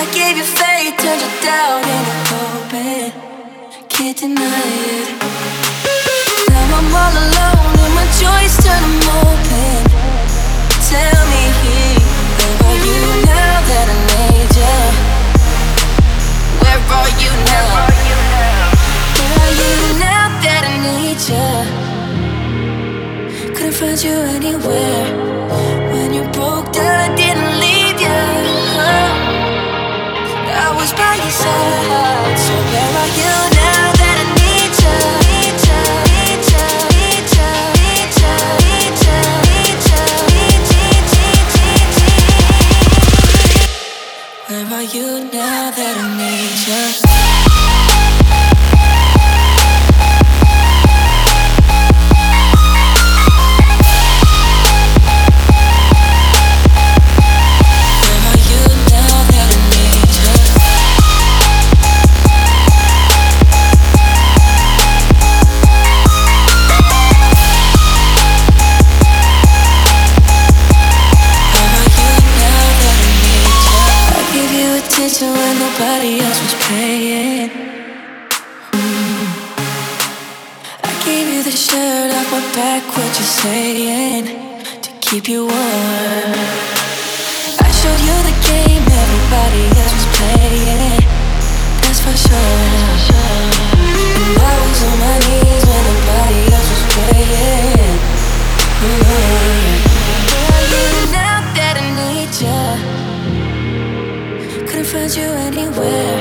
I gave you faith, turned you down into hoping. Can't deny it. Now I'm all alone and my joys turn open. Tell me, where are you now that I need you? Where are you now? Where are you now that I need you? Couldn't find you anywhere. When you broke down, was by your side. So where are you now that I need you? Need you, need you, need you, need you, need you, need you, need you, need you. Where are you now that I need you? Nobody else was paying. Mm. I gave you the shirt off my back. What you're saying to keep you warm? I showed you the game you anywhere.